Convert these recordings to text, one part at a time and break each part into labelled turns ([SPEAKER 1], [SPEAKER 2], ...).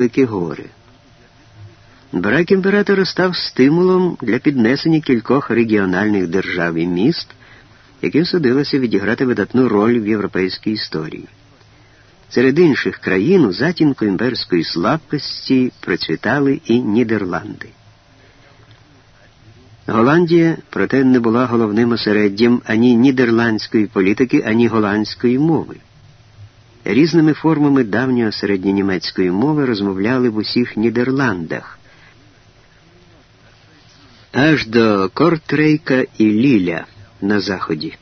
[SPEAKER 1] великі гори. Брак імператора став стимулом для піднесення кількох регіональних держав і міст, яким судилося відіграти видатну роль в європейській історії. Серед інших країн у затінку імперської слабкості процвітали і Нідерланди. Голландія, проте, не була головним осереддям ані нідерландської політики, ані голландської мови. Різними формами давньої середньонімецької мови розмовляли в усіх Нідерландах. Аж до Кортрейка і Ліля на заході.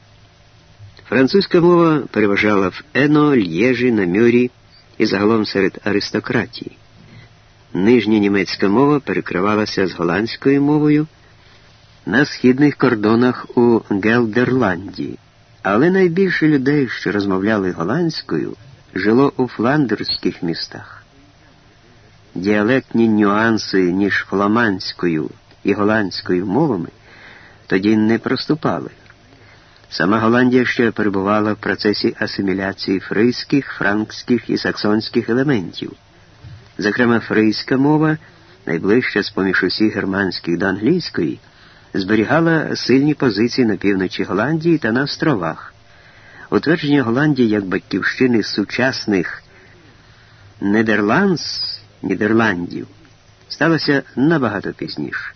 [SPEAKER 1] Французька мова переважала в Ено, Л'єжі, Намюрі і загалом серед аристократії. Нижня німецька мова перекривалася з голландською мовою на східних кордонах у Гелдерланді, але найбільше людей, що розмовляли голландською, жило у фландерських містах. Діалектні нюанси між фламандською і голландською мовами тоді не проступали. Сама Голландія ще перебувала в процесі асиміляції фрийських, франкських і саксонських елементів. Зокрема, фрийська мова, найближча з поміж усіх германських до англійської, зберігала сильні позиції на півночі Голландії та на островах. Утвердження Голландії як батьківщини сучасних Нідерландс, Нідерландів сталося набагато пізніше.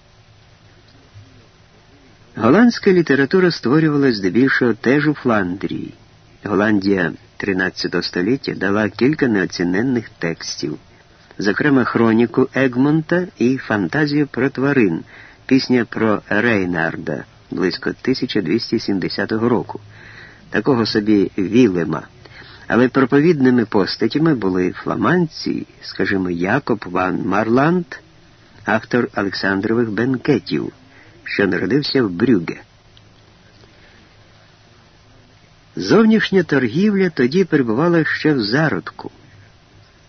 [SPEAKER 1] Голландська література створювалась здебільшого теж у Фландрії. Голландія 13 століття дала кілька неоціненних текстів, зокрема хроніку Егмонта і фантазію про тварин, пісня про Рейнарда близько 1270 року, такого собі Вілема. Але проповідними постатями були фламандці, скажімо, Якоб Ван Марланд, автор Олександрових бенкетів що народився в Брюге. Зовнішня торгівля тоді перебувала ще в зародку.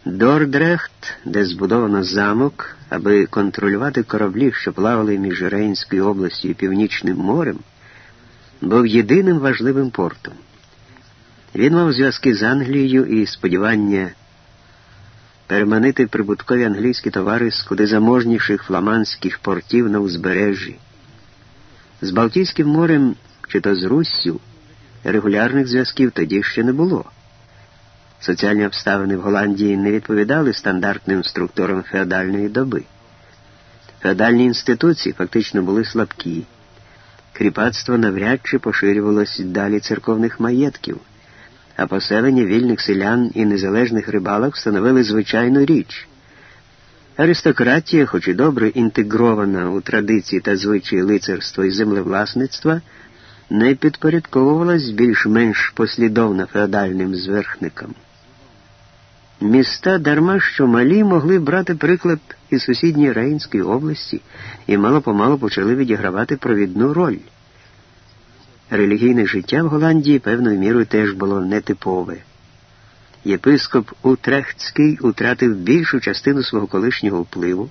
[SPEAKER 1] Дордрехт, де збудовано замок, аби контролювати кораблі, що плавали між Рейнською областю і Північним морем, був єдиним важливим портом. Він мав зв'язки з Англією і сподівання переманити прибуткові англійські товари з куди заможніших фламандських портів на узбережжі. З Балтійським морем чи то з Руссю регулярних зв'язків тоді ще не було. Соціальні обставини в Голландії не відповідали стандартним структурам феодальної доби. Феодальні інституції фактично були слабкі. Кріпацтво навряд чи поширювалось далі церковних маєтків, а поселення вільних селян і незалежних рибалок становили звичайну річ. Аристократія, хоч і добре інтегрована у традиції та звичаї лицарства і землевласництва, не підпорядковувалась більш-менш послідовно феодальним зверхникам. Міста, дарма що малі, могли брати приклад із сусідньої Рейнської області і мало помалу почали відігравати провідну роль. Релігійне життя в Голландії певною мірою теж було нетипове єпископ Утрехтський утратив більшу частину свого колишнього впливу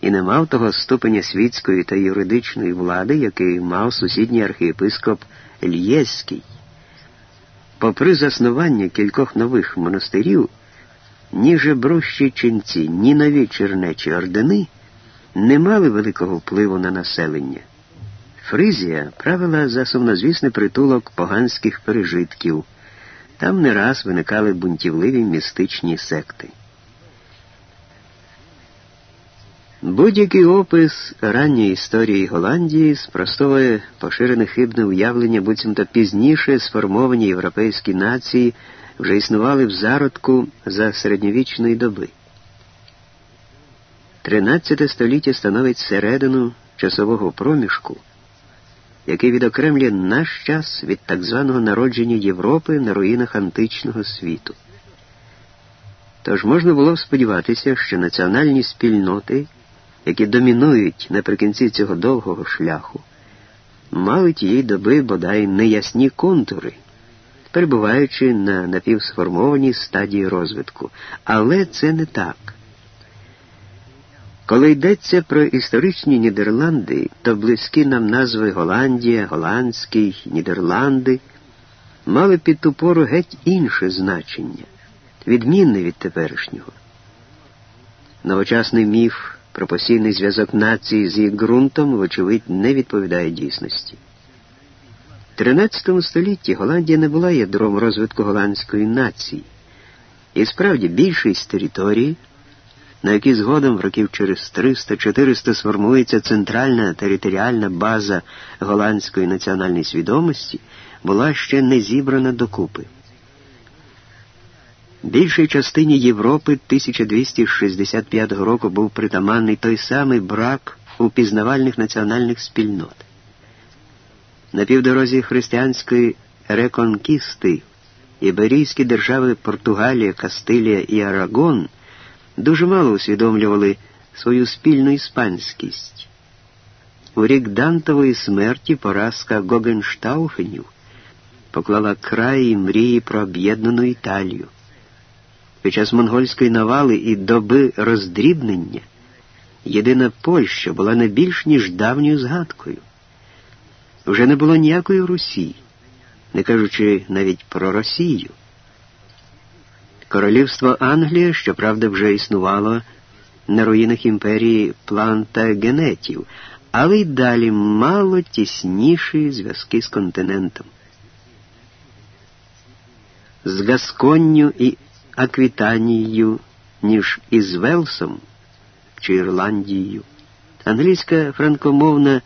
[SPEAKER 1] і не мав того ступеня світської та юридичної влади, який мав сусідній архієпископ Льєський. Попри заснування кількох нових монастирів, ні жебрущі ченці, ні нові чернечі ордени не мали великого впливу на населення. Фризія правила за сумнозвісний притулок поганських пережитків. Там не раз виникали бунтівливі містичні секти. Будь-який опис ранньої історії Голландії спростовує поширене хибне уявлення, буцімто пізніше сформовані європейські нації вже існували в зародку за середньовічної доби. Тринадцяте століття становить середину часового проміжку який відокремлює наш час від так званого народження Європи на руїнах античного світу. Тож можна було б сподіватися, що національні спільноти, які домінують наприкінці цього довгого шляху, мали тієї доби бодай неясні контури, перебуваючи на напівсформованій стадії розвитку. Але це не так. Коли йдеться про історичні Нідерланди, то близькі нам назви Голландія, Голландський, Нідерланди мали під ту пору геть інше значення, відмінне від теперішнього. Новочасний міф про постійний зв'язок нації з її ґрунтом, вочевидь, не відповідає дійсності. 13 столітті Голландія не була ядром розвитку голландської нації. І справді більшість території, на якій згодом в років через 300-400 сформується центральна територіальна база голландської національної свідомості, була ще не зібрана докупи. Більшій частині Європи 1265 року був притаманний той самий брак упізнавальних національних спільнот. На півдорозі християнської реконкісти іберійські держави Португалія, Кастилія і Арагон дуже мало усвідомлювали свою спільну іспанськість. У рік Дантової смерті поразка Гогенштауфенів поклала край і мрії про об'єднану Італію. Під час монгольської навали і доби роздрібнення єдина Польща була не більш ніж давньою згадкою. Вже не було ніякої Русі, не кажучи навіть про Росію. Королівство Англія, щоправда, вже існувало на руїнах імперії плантагенетів, але й далі мало тісніші зв'язки з континентом. З Гасконню і Аквітанією, ніж із Велсом чи Ірландією. Англійська франкомовна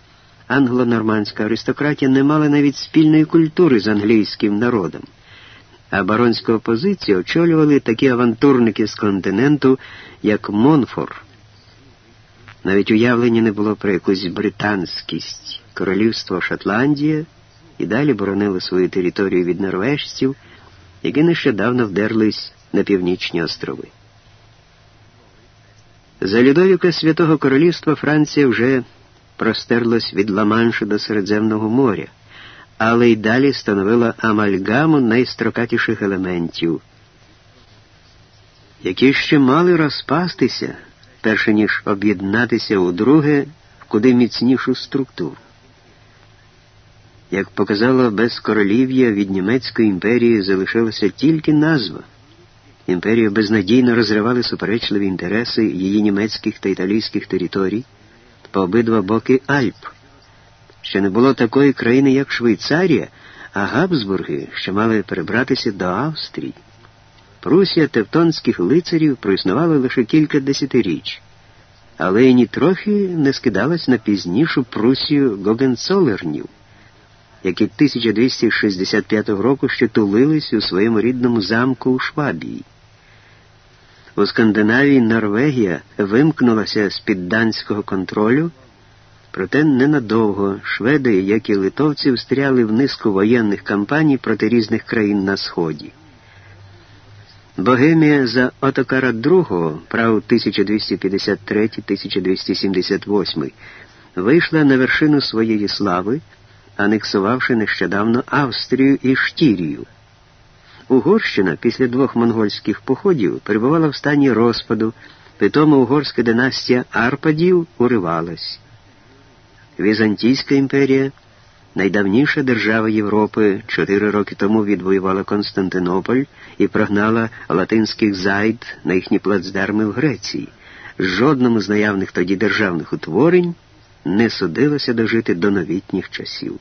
[SPEAKER 1] англо-нормандська аристократія не мала навіть спільної культури з англійським народом, а баронську опозицію очолювали такі авантурники з континенту, як Монфор. Навіть уявлення не було про якусь британськість. Королівство Шотландія і далі боронило свою територію від норвежців, які нещодавно вдерлись на північні острови. За Людовіка Святого Королівства Франція вже простерлась від Ла-Маншу до Середземного моря, але й далі становила амальгаму найстрокатіших елементів, які ще мали розпастися, перше ніж об'єднатися у друге в куди міцнішу структуру. Як показало без королів'я від Німецької імперії залишилася тільки назва. Імперію безнадійно розривали суперечливі інтереси її німецьких та італійських територій по обидва боки Альп. Ще не було такої країни, як Швейцарія, а Габсбурги ще мали перебратися до Австрії. Прусія тевтонських лицарів проіснувала лише кілька десятиріч, але й нітрохи не скидалась на пізнішу Прусію Гогенцолернів, які 1265 року ще тулились у своєму рідному замку у Швабії. У Скандинавії Норвегія вимкнулася з під данського контролю, проте ненадовго шведи, як і литовці, встряли в низку воєнних кампаній проти різних країн на Сході. Богемія за Отокара II, прав 1253-1278, вийшла на вершину своєї слави, анексувавши нещодавно Австрію і Штірію. Угорщина після двох монгольських походів перебувала в стані розпаду, питомо угорська династія Арпадів уривалась. Візантійська імперія, найдавніша держава Європи, чотири роки тому відвоювала Константинополь і прогнала латинських зайд на їхні плацдарми в Греції. Жодному з наявних тоді державних утворень не судилося дожити до новітніх часів.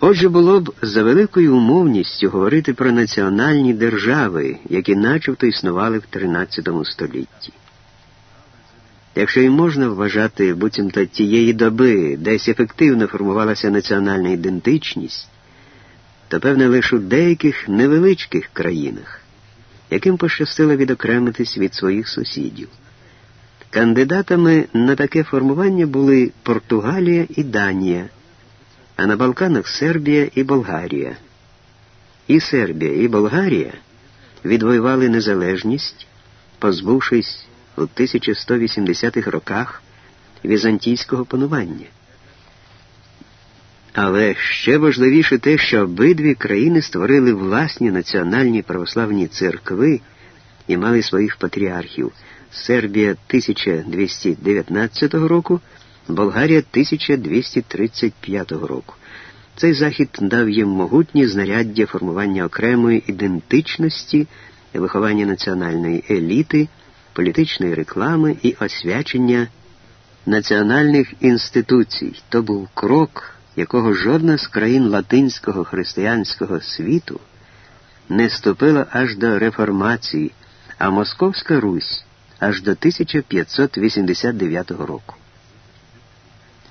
[SPEAKER 1] Отже, було б за великою умовністю говорити про національні держави, які начебто існували в XIII столітті. Якщо і можна вважати буцімто тієї доби, десь ефективно формувалася національна ідентичність, то певне лише у деяких невеличких країнах, яким пощастило відокремитись від своїх сусідів. Кандидатами на таке формування були Португалія і Данія а на Балканах Сербія і Болгарія. І Сербія, і Болгарія відвоювали незалежність, позбувшись у 1180-х роках візантійського панування. Але ще важливіше те, що обидві країни створили власні національні православні церкви і мали своїх патріархів. Сербія 1219 року. Болгарія 1235 року. Цей захід дав їм могутні знаряддя формування окремої ідентичності виховання національної еліти, політичної реклами і освячення національних інституцій. То був крок, якого жодна з країн латинського християнського світу не ступила аж до реформації, а Московська Русь аж до 1589 року.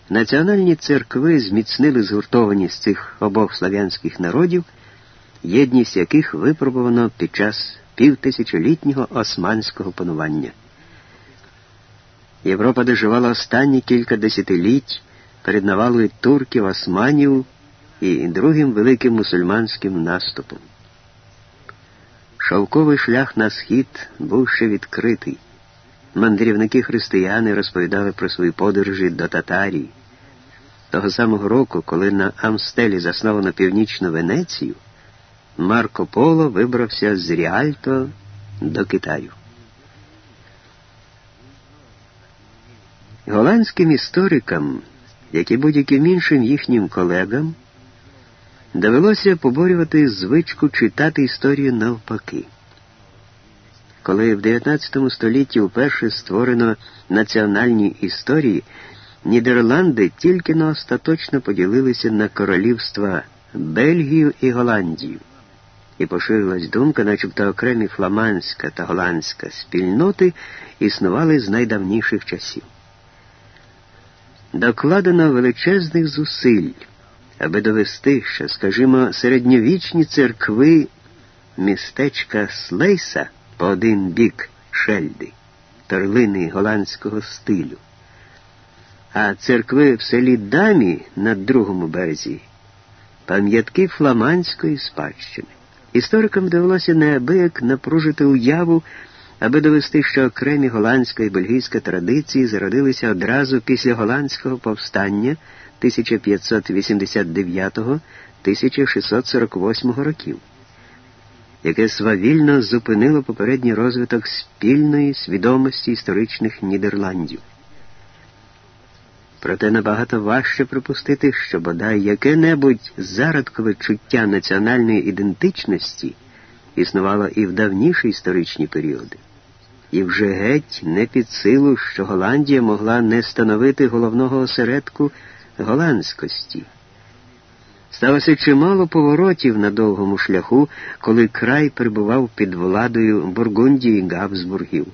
[SPEAKER 1] Національні церкви зміцнили згуртованість цих обох слав'янських народів, єдність яких випробовано під час півтисячолітнього османського панування. Європа доживала останні кілька десятиліть перед навалою турків, османів і другим великим мусульманським наступом. Шовковий шлях на схід був ще відкритий. Мандрівники християни розповідали про свої подорожі до Татарії. Того самого року, коли на Амстелі засновано північну Венецію, Марко Поло вибрався з Ріальто до Китаю. Голландським історикам, як і будь-яким іншим їхнім колегам, довелося поборювати звичку читати історію навпаки. Коли в 19 столітті вперше створено національні історії, Нідерланди тільки на остаточно поділилися на королівства Бельгію і Голландію, і поширилась думка, начебто окремі фламандська та голландська спільноти існували з найдавніших часів. Докладено величезних зусиль, аби довести, що, скажімо, середньовічні церкви містечка Слейса по один бік Шельди, перлини голландського стилю а церкви в селі Дамі на другому березі пам'ятки фламандської спадщини. Історикам довелося неабияк напружити уяву, аби довести, що окремі голландська і бельгійська традиції зародилися одразу після голландського повстання 1589-1648 років, яке свавільно зупинило попередній розвиток спільної свідомості історичних Нідерландів. Проте набагато важче припустити, що бодай яке-небудь зародкове чуття національної ідентичності існувало і в давніші історичні періоди. І вже геть не під силу, що Голландія могла не становити головного осередку голландськості. Сталося чимало поворотів на довгому шляху, коли край перебував під владою Бургундії і Габсбургів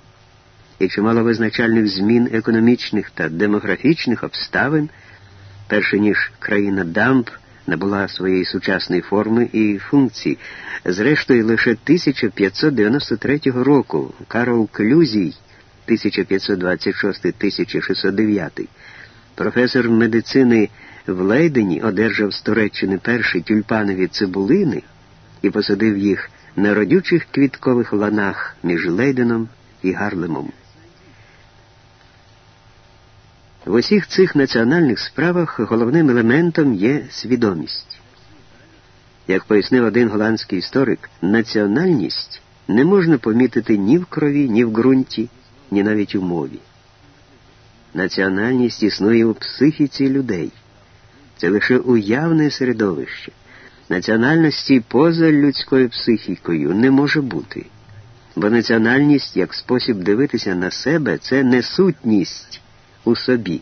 [SPEAKER 1] і чимало визначальних змін економічних та демографічних обставин, перше ніж країна Дамп набула своєї сучасної форми і функції. Зрештою, лише 1593 року Карл Клюзій 1526-1609, професор медицини в Лейдені одержав з Туреччини перші тюльпанові цибулини і посадив їх на родючих квіткових ланах між Лейденом і Гарлемом. В усіх цих національних справах головним елементом є свідомість. Як пояснив один голландський історик, національність не можна помітити ні в крові, ні в ґрунті, ні навіть у мові. Національність існує у психіці людей. Це лише уявне середовище. Національності поза людською психікою не може бути, бо національність як спосіб дивитися на себе це не сутність у собі.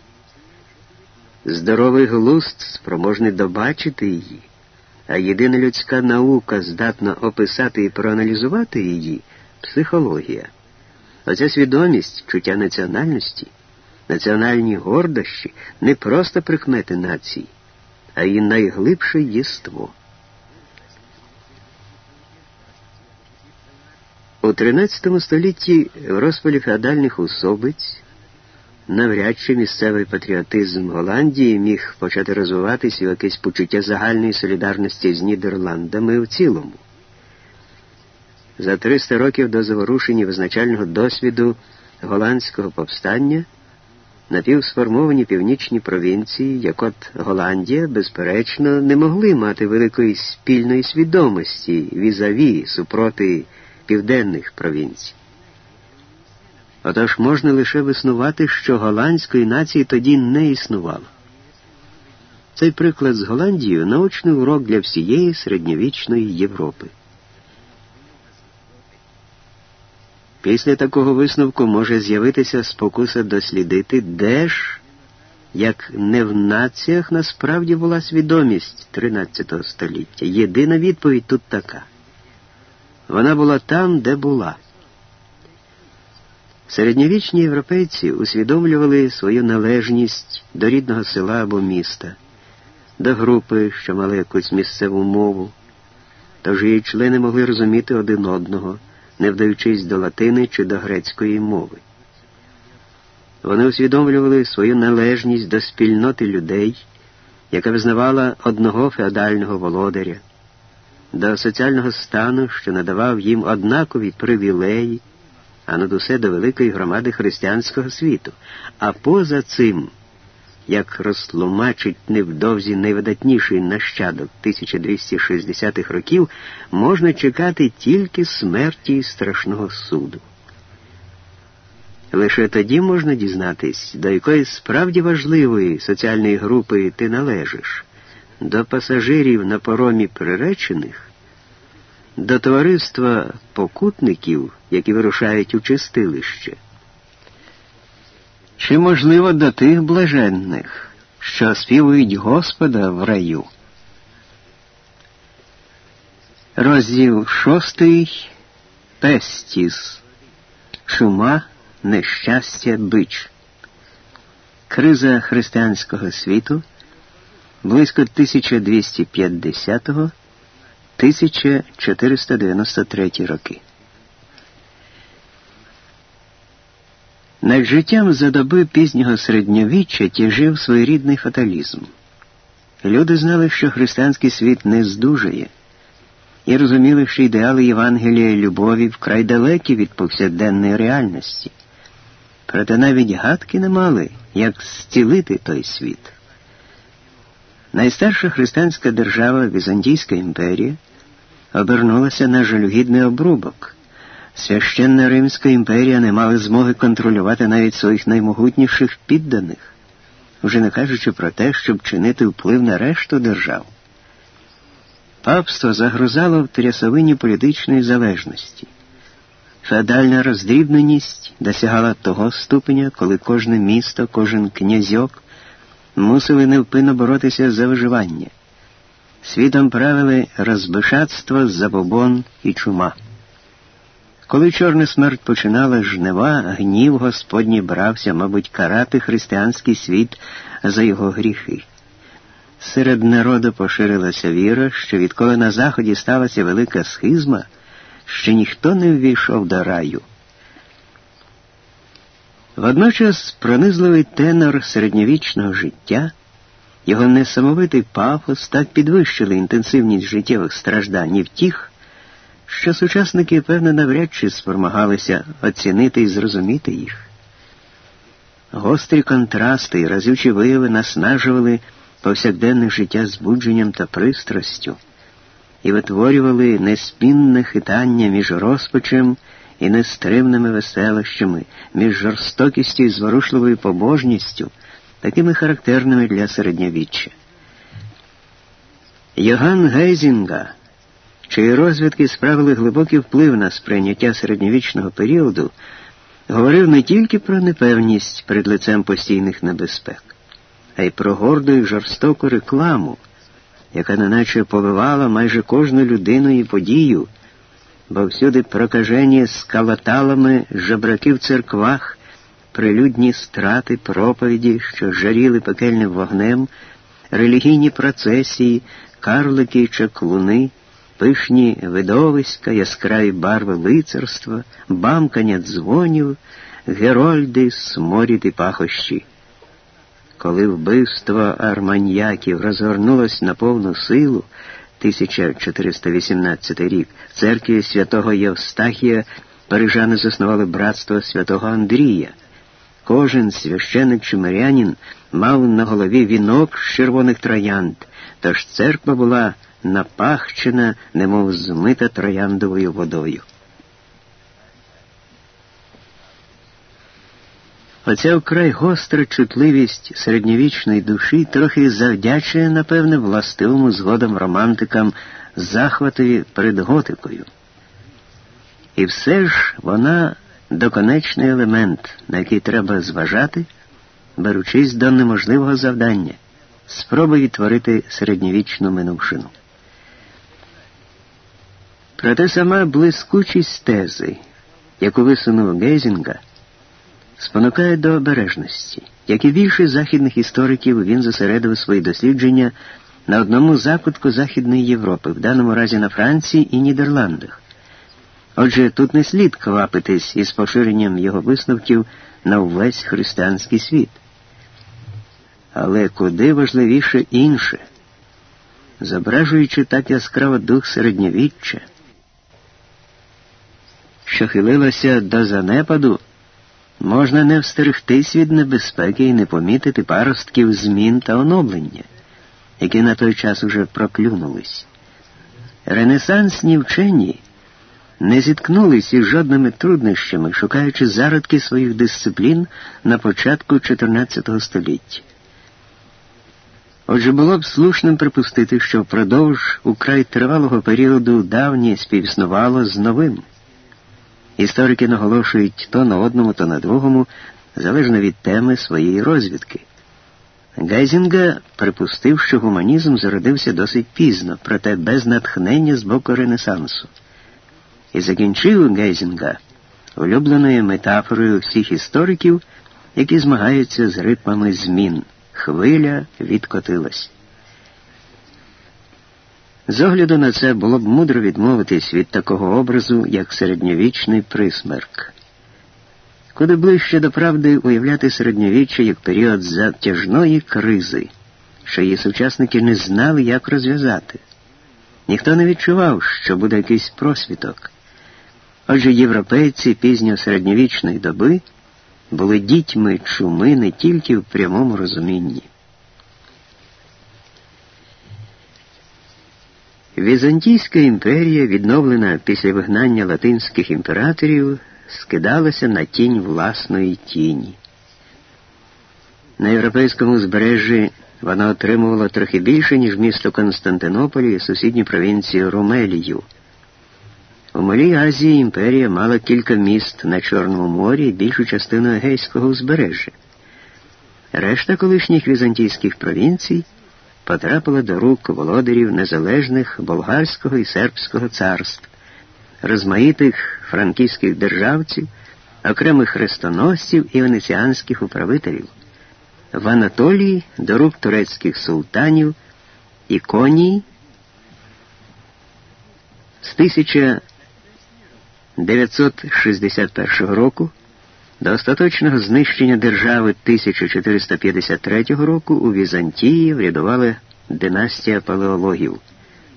[SPEAKER 1] Здоровий глузд спроможний добачити її, а єдина людська наука здатна описати і проаналізувати її психологія. Оця свідомість чуття національності, національні гордощі не просто прикмети нації, а й найглибше єство. У XIII столітті в розпалі феодальних особиць навряд чи місцевий патріотизм Голландії міг почати розвиватися в якесь почуття загальної солідарності з Нідерландами в цілому. За 300 років до заворушення визначального досвіду голландського повстання напівсформовані північні провінції, як от Голландія, безперечно, не могли мати великої спільної свідомості візаві супроти південних провінцій. Отож можна лише виснувати, що голландської нації тоді не існувало. Цей приклад з Голландією научний урок для всієї середньовічної Європи. Після такого висновку може з'явитися спокуса дослідити, де ж, як не в націях насправді була свідомість XIII століття. Єдина відповідь тут така. Вона була там, де була. Середньовічні європейці усвідомлювали свою належність до рідного села або міста, до групи, що мали якусь місцеву мову, тож її члени могли розуміти один одного, не вдаючись до латини чи до грецької мови. Вони усвідомлювали свою належність до спільноти людей, яка визнавала одного феодального володаря, до соціального стану, що надавав їм однакові привілеї а над усе до великої громади християнського світу. А поза цим, як розтлумачить невдовзі найвидатніший нащадок 1260-х років, можна чекати тільки смерті і страшного суду. Лише тоді можна дізнатись, до якої справді важливої соціальної групи ти належиш, до пасажирів на поромі приречених до товариства покутників, які вирушають у чистилище, чи, можливо, до тих блаженних, що співують Господа в раю. Розділ шостий Пестіс Чума, нещастя, бич. Криза християнського світу близько 1250-го 1493 роки. Над життям за доби пізнього середньовіччя тяжив своєрідний фаталізм. Люди знали, що християнський світ не здужає, і розуміли, що ідеали Євангелія любові вкрай далекі від повсякденної реальності. Проте навіть гадки не мали, як зцілити той світ. Найстарша християнська держава Візантійська імперія обернулася на жалюгідний обрубок. Священна Римська імперія не мала змоги контролювати навіть своїх наймогутніших підданих, вже не кажучи про те, щоб чинити вплив на решту держав. Папство загрузало в трясовині політичної залежності. Феодальна роздрібненість досягала того ступеня, коли кожне місто, кожен князьок мусили невпинно боротися за виживання. Світом правили розбишатство, забобон і чума. Коли чорна смерть починала жнива, гнів Господній брався, мабуть, карати християнський світ за його гріхи. Серед народу поширилася віра, що відколи на Заході сталася велика схизма, ще ніхто не ввійшов до раю. Водночас пронизливий тенор середньовічного життя. Його несамовитий пафос так підвищили інтенсивність життєвих страждань і втіх, що сучасники, певно, навряд чи спромагалися оцінити і зрозуміти їх. Гострі контрасти і разючі вияви наснажували повсякденне життя збудженням та пристрастю і витворювали неспінне хитання між розпачем і нестримними веселищами, між жорстокістю і зворушливою побожністю такими характерними для середньовіччя. Йоган Гейзінга, чиї розвідки справили глибокий вплив на сприйняття середньовічного періоду, говорив не тільки про непевність перед лицем постійних небезпек, а й про горду і жорстоку рекламу, яка неначе повивала майже кожну людину і подію, бо всюди прокажені з калаталами жебраки в церквах прилюдні страти, проповіді, що жаріли пекельним вогнем, релігійні процесії, карлики, чаклуни, пишні видовиська, яскраві барви лицарства, бамкання дзвонів, герольди, сморід і пахощі. Коли вбивство арманьяків розгорнулось на повну силу, 1418 рік, в церкві святого Євстахія парижани заснували братство святого Андрія. Кожен священик чи мирянин мав на голові вінок з червоних троянд, тож церква була напахчена, немов змита трояндовою водою. Оця вкрай гостра чутливість середньовічної душі трохи завдячує, напевне, властивому згодом романтикам захватові перед готикою. І все ж вона доконечний елемент, на який треба зважати, беручись до неможливого завдання, спроби відтворити середньовічну минувшину. Проте сама блискучість тези, яку висунув Гейзінга, спонукає до обережності. Як і більшість західних істориків, він зосередив свої дослідження на одному закутку Західної Європи, в даному разі на Франції і Нідерландах. Отже, тут не слід квапитись із поширенням його висновків на увесь християнський світ. Але куди важливіше інше, зображуючи так яскраво дух середньовіччя, що хилилася до занепаду, можна не встерегтись від небезпеки і не помітити паростків змін та оновлення, які на той час уже проклюнулись. Ренесансні вчені не зіткнулись із жодними труднощами, шукаючи зародки своїх дисциплін на початку XIV століття. Отже, було б слушним припустити, що впродовж украй тривалого періоду давнє співіснувало з новим. Історики наголошують то на одному, то на другому, залежно від теми своєї розвідки. Гайзінга припустив, що гуманізм зародився досить пізно, проте без натхнення з боку Ренесансу. І закінчив Гейзінга улюбленою метафорою всіх істориків, які змагаються з ритмами змін. Хвиля відкотилась. З огляду на це було б мудро відмовитись від такого образу, як середньовічний присмерк. Куди ближче до правди уявляти середньовіччя як період затяжної кризи, що її сучасники не знали, як розв'язати. Ніхто не відчував, що буде якийсь просвіток. Отже, європейці пізньосередньовічної доби були дітьми чуми не тільки в прямому розумінні. Візантійська імперія, відновлена після вигнання латинських імператорів, скидалася на тінь власної тіні. На європейському збережжі вона отримувала трохи більше, ніж місто Константинополі і сусідню провінцію Румелію. У Малій Азії імперія мала кілька міст на Чорному морі і більшу частину Егейського узбережжя. Решта колишніх візантійських провінцій потрапила до рук володарів незалежних болгарського і сербського царств, розмаїтих франківських державців, окремих хрестоносців і венеціанських управителів, в Анатолії до рук турецьких султанів, Іконії з 1961 року до остаточного знищення держави 1453 року у Візантії врядувала династія палеологів,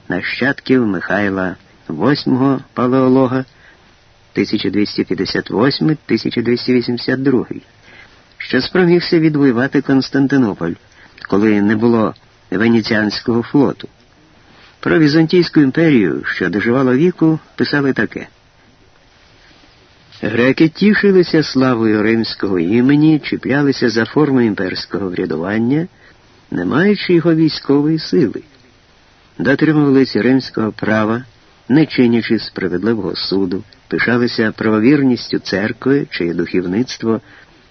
[SPEAKER 1] нащадків Михайла VIII палеолога 1258-1282, що спромігся відвоювати Константинополь, коли не було Венеціанського флоту. Про Візантійську імперію, що доживала віку, писали таке. Греки тішилися славою римського імені, чіплялися за форму імперського врядування, не маючи його військової сили, дотримувалися римського права, не чинячи справедливого суду, пишалися правовірністю церкви, чиє духовництво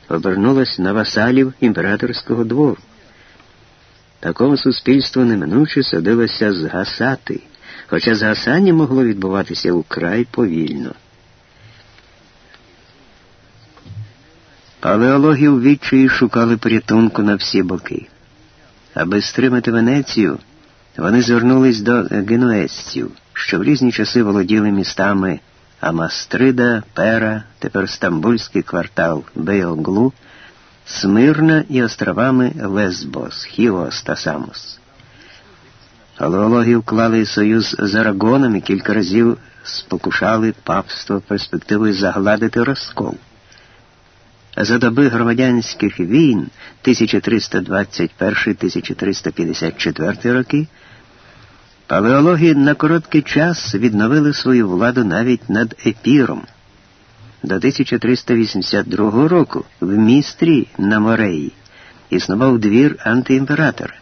[SPEAKER 1] обернулось на васалів імператорського двору. Такому суспільство неминуче садилося згасати, хоча згасання могло відбуватися украй повільно. Палеологи у відчаї шукали порятунку на всі боки. Аби стримати Венецію, вони звернулись до генуезців, що в різні часи володіли містами Амастрида, Пера, тепер Стамбульський квартал Беоглу, Смирна і островами Лесбос, Хіос та Самос. Палеологи вклали союз з Арагоном і кілька разів спокушали папство перспективою загладити розкол. За доби громадянських війн 1321-1354 роки палеологи на короткий час відновили свою владу навіть над епіром. До 1382 року в містрі на Мореї існував двір антиімператора.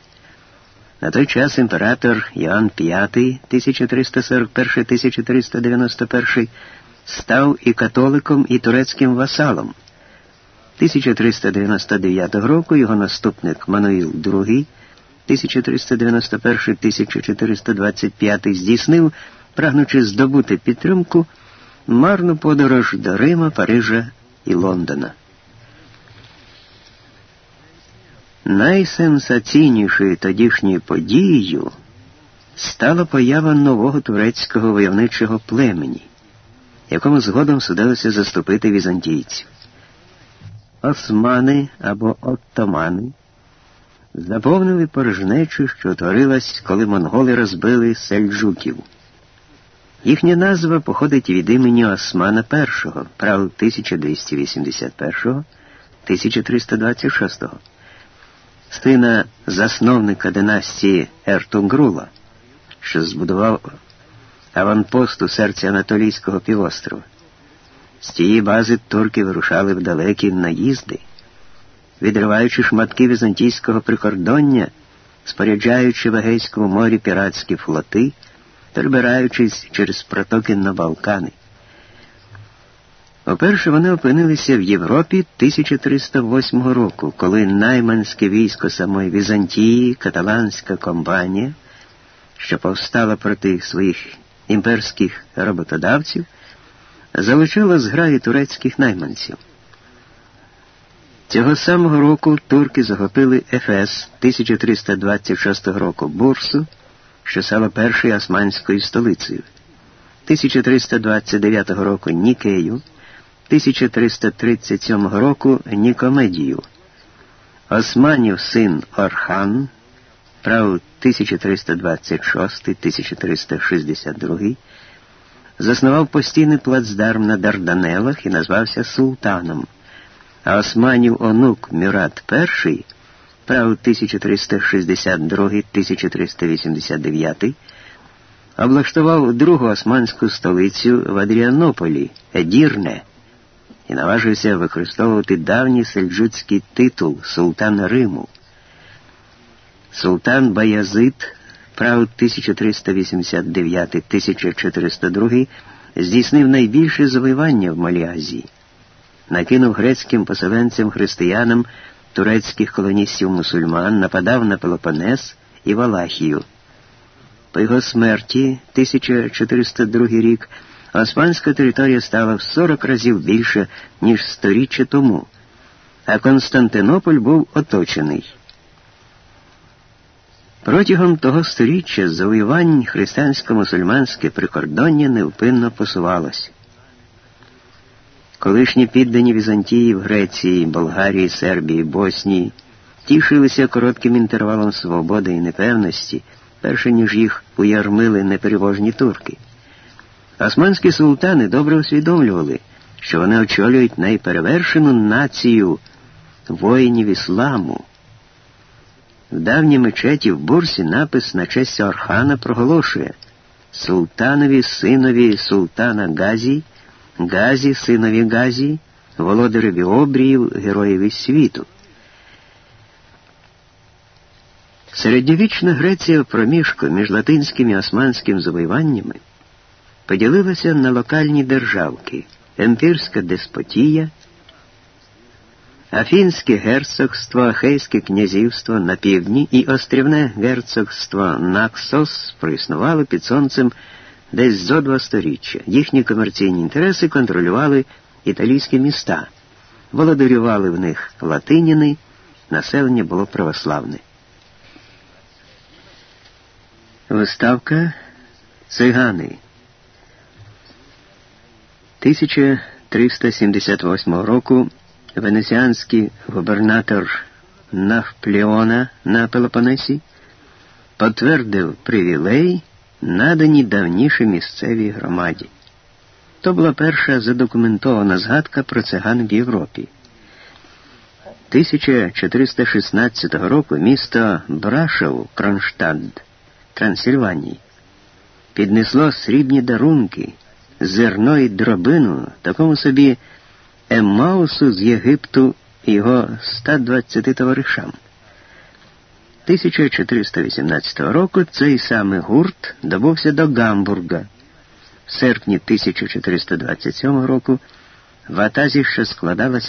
[SPEAKER 1] На той час імператор Іоанн V 1341-1391 став і католиком, і турецьким васалом. 1399 року його наступник Мануїл II 1391-1425 здійснив, прагнучи здобути підтримку, марну подорож до Рима, Парижа і Лондона. Найсенсаційнішою тодішньою подією стала поява нового турецького войовничого племені, якому згодом судилося заступити візантійців. Османи або оттомани заповнили порожнечу, що утворилась, коли монголи розбили сельджуків. Їхня назва походить від імені Османа І, прав 1281-1326, сина засновника династії Ертунгрула, що збудував аванпост у серці Анатолійського півострова. З тієї бази турки вирушали в далекі наїзди відриваючи шматки візантійського прикордоння, споряджаючи в Егейському морі піратські флоти, перебираючись через протоки на Балкани. По-перше, вони опинилися в Європі 1308 року, коли найманське військо самої Візантії, каталанська компанія, що повстала проти своїх імперських роботодавців, залучила зграї турецьких найманців. Цього самого року турки захопили Ефес 1326 року Бурсу, що стало першою османською столицею, 1329 року Нікею, 1337 року Нікомедію. Османів син Орхан, прав 1326-1362, заснував постійний плацдарм на Дарданелах і назвався Султаном а Османів онук Мюрат І, прав 1362-1389, облаштував другу османську столицю в Адріанополі, Едірне, і наважився використовувати давній сельджуцький титул Султана Риму. Султан Баязид, прав 1389-1402, здійснив найбільше завоювання в Малій Азії накинув грецьким поселенцям християнам турецьких колоністів-мусульман, нападав на Пелопонес і Валахію. По його смерті, 1402 рік, османська територія стала в 40 разів більше, ніж сторіччя тому, а Константинополь був оточений. Протягом того сторіччя завоювань християнсько-мусульманське прикордоння невпинно посувалося. Колишні піддані Візантії в Греції, Болгарії, Сербії, Боснії тішилися коротким інтервалом свободи і непевності, перше ніж їх уярмили непереможні турки. Османські султани добре усвідомлювали, що вони очолюють найперевершену націю воїнів ісламу. В давній мечеті в бурсі напис на честь Орхана проголошує Султанові синові султана Газі Газі, синові Газі, володареві обріїв, героєві світу. Середньовічна Греція в проміжку між латинським і османським завоюваннями поділилася на локальні державки Емпірська деспотія, Афінське герцогство, Ахейське князівство на півдні і острівне герцогство Наксос проіснували під сонцем десь зо два сторіччя. Їхні комерційні інтереси контролювали італійські міста, володарювали в них латиніни, населення було православне. Виставка цигани 1378 року венеціанський губернатор Навплеона на Пелопонесі потвердив привілей надані давніше місцевій громаді. То була перша задокументована згадка про циган в Європі. 1416 року місто Брашев, Кронштадт, Трансильванії, піднесло срібні дарунки, зерно і дробину такому собі Еммаусу з Єгипту і його 120 товаришам. 1418 року цей самий гурт добувся до Гамбурга. В серпні 1427 року в Атазі, що складалася